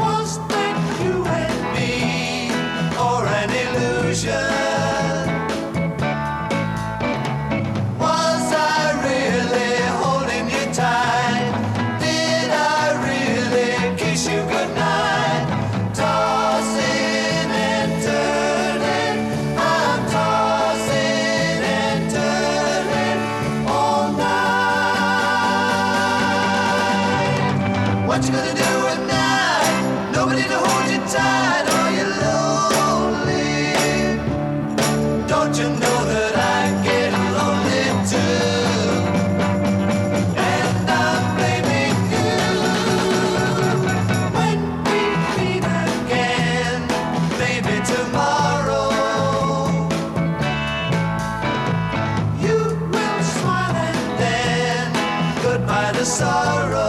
Was that you and me, or an illusion? What you gonna do at night? Nobody to hold you tight. Are you lonely? Don't you know that I get lonely too? And I'm blaming you when we meet again, maybe tomorrow. You will smile and then goodbye to sorrow.